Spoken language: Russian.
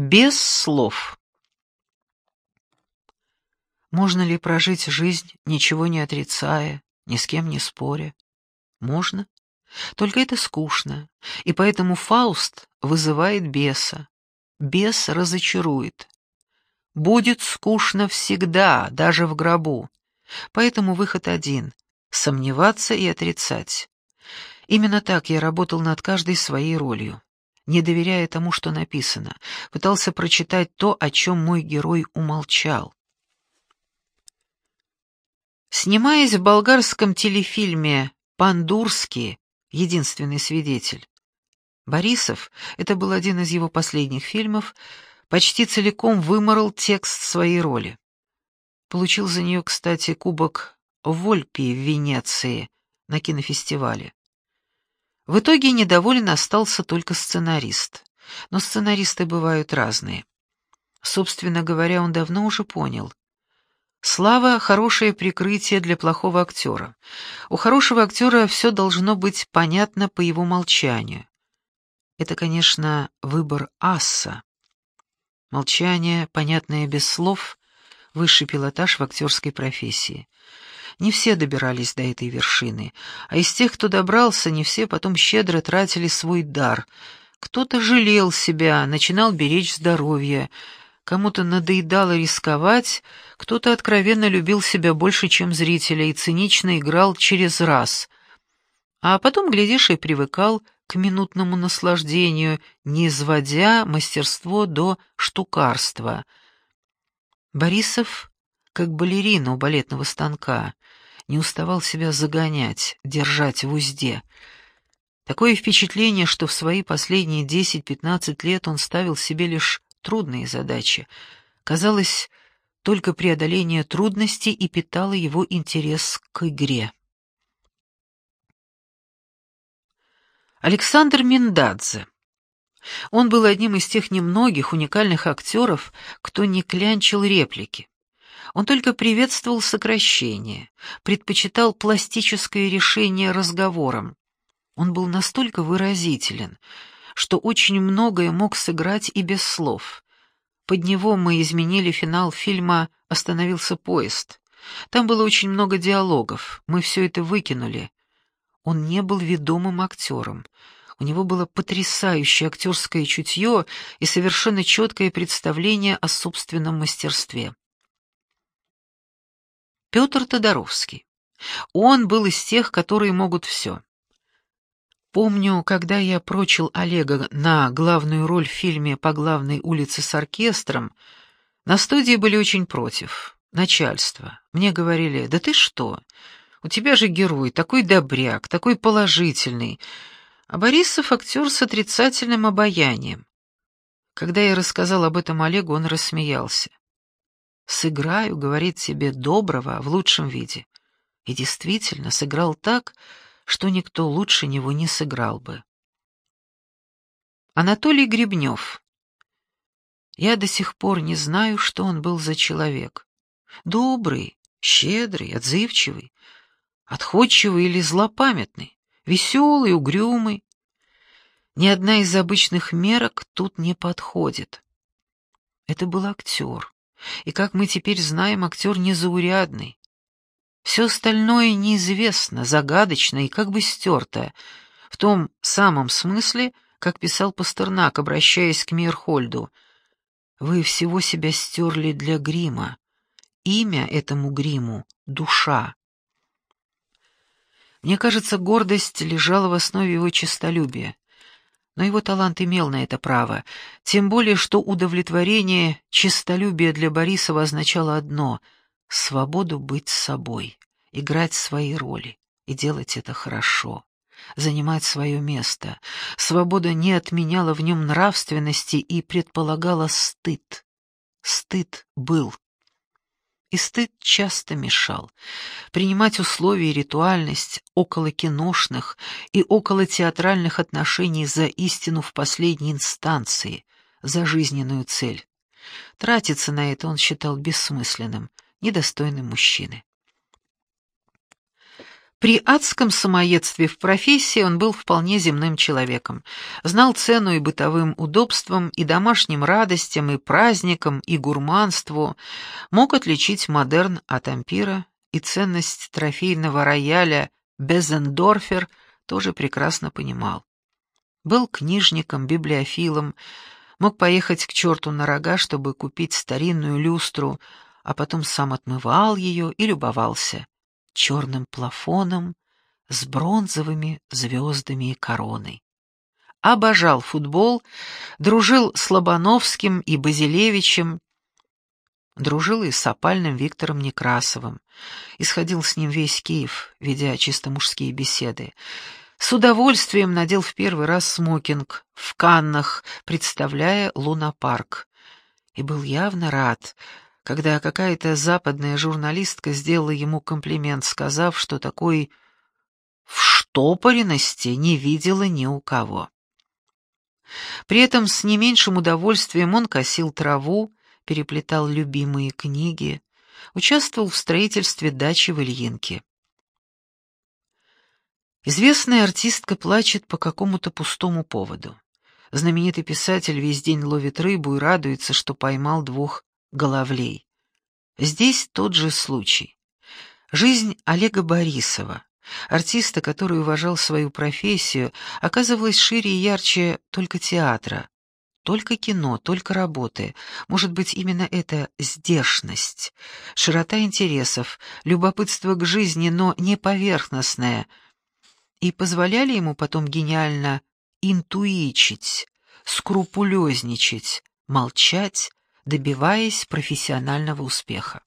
Без слов. Можно ли прожить жизнь, ничего не отрицая, ни с кем не споря? Можно. Только это скучно, и поэтому Фауст вызывает беса. Бес разочарует. Будет скучно всегда, даже в гробу. Поэтому выход один — сомневаться и отрицать. Именно так я работал над каждой своей ролью. Не доверяя тому, что написано, пытался прочитать то, о чем мой герой умолчал. Снимаясь в болгарском телефильме «Пандурский», единственный свидетель, Борисов, это был один из его последних фильмов, почти целиком выморал текст своей роли. Получил за нее, кстати, кубок Вольпи в Венеции на кинофестивале. В итоге недоволен остался только сценарист. Но сценаристы бывают разные. Собственно говоря, он давно уже понял. Слава — хорошее прикрытие для плохого актера. У хорошего актера все должно быть понятно по его молчанию. Это, конечно, выбор аса. Молчание, понятное без слов, высший пилотаж в актерской профессии. Не все добирались до этой вершины, а из тех, кто добрался, не все потом щедро тратили свой дар. Кто-то жалел себя, начинал беречь здоровье, кому-то надоедало рисковать, кто-то откровенно любил себя больше, чем зрителя, и цинично играл через раз. А потом, глядишь, и привыкал к минутному наслаждению, не изводя мастерство до штукарства. Борисов, как балерина у балетного станка, не уставал себя загонять, держать в узде. Такое впечатление, что в свои последние 10-15 лет он ставил себе лишь трудные задачи. Казалось, только преодоление трудностей и питало его интерес к игре. Александр Миндадзе. Он был одним из тех немногих уникальных актеров, кто не клянчил реплики. Он только приветствовал сокращение, предпочитал пластическое решение разговором. Он был настолько выразителен, что очень многое мог сыграть и без слов. Под него мы изменили финал фильма «Остановился поезд». Там было очень много диалогов, мы все это выкинули. Он не был ведомым актером. У него было потрясающее актерское чутье и совершенно четкое представление о собственном мастерстве. Петр Тодоровский. Он был из тех, которые могут все. Помню, когда я прочил Олега на главную роль в фильме «По главной улице с оркестром», на студии были очень против. Начальство. Мне говорили, да ты что, у тебя же герой, такой добряк, такой положительный. А Борисов актер с отрицательным обаянием. Когда я рассказал об этом Олегу, он рассмеялся. «Сыграю», — говорит себе, — «доброго в лучшем виде». И действительно сыграл так, что никто лучше него не сыграл бы. Анатолий Гребнев. Я до сих пор не знаю, что он был за человек. Добрый, щедрый, отзывчивый, отходчивый или злопамятный, веселый, угрюмый. Ни одна из обычных мерок тут не подходит. Это был актер. И, как мы теперь знаем, актер незаурядный. Все остальное неизвестно, загадочно и как бы стерто, в том самом смысле, как писал Пастернак, обращаясь к Мирхольду. «Вы всего себя стерли для грима. Имя этому гриму — душа». Мне кажется, гордость лежала в основе его честолюбия но его талант имел на это право, тем более что удовлетворение честолюбия для Борисова означало одно — свободу быть собой, играть свои роли и делать это хорошо, занимать свое место. Свобода не отменяла в нем нравственности и предполагала стыд. Стыд был и стыд часто мешал. Принимать условия и ритуальность около киношных и около театральных отношений за истину в последней инстанции, за жизненную цель. Тратиться на это он считал бессмысленным, недостойным мужчины. При адском самоедстве в профессии он был вполне земным человеком, знал цену и бытовым удобствам, и домашним радостям, и праздникам, и гурманству, мог отличить модерн от ампира, и ценность трофейного рояля Безендорфер тоже прекрасно понимал. Был книжником, библиофилом, мог поехать к черту на рога, чтобы купить старинную люстру, а потом сам отмывал ее и любовался черным плафоном с бронзовыми звездами и короной. Обожал футбол, дружил с Лобановским и Базилевичем, дружил и с опальным Виктором Некрасовым, исходил с ним весь Киев, ведя чисто мужские беседы. С удовольствием надел в первый раз смокинг в Каннах, представляя Лунапарк, и был явно рад, когда какая-то западная журналистка сделала ему комплимент, сказав, что такой вштопоренности не видела ни у кого. При этом с не меньшим удовольствием он косил траву, переплетал любимые книги, участвовал в строительстве дачи в Ильинке. Известная артистка плачет по какому-то пустому поводу. Знаменитый писатель весь день ловит рыбу и радуется, что поймал двух головлей. Здесь тот же случай. Жизнь Олега Борисова, артиста, который уважал свою профессию, оказывалась шире и ярче только театра, только кино, только работы. Может быть, именно эта здешность, широта интересов, любопытство к жизни, но не поверхностное, и позволяли ему потом гениально интуичить, скрупулезничать, молчать, добиваясь профессионального успеха.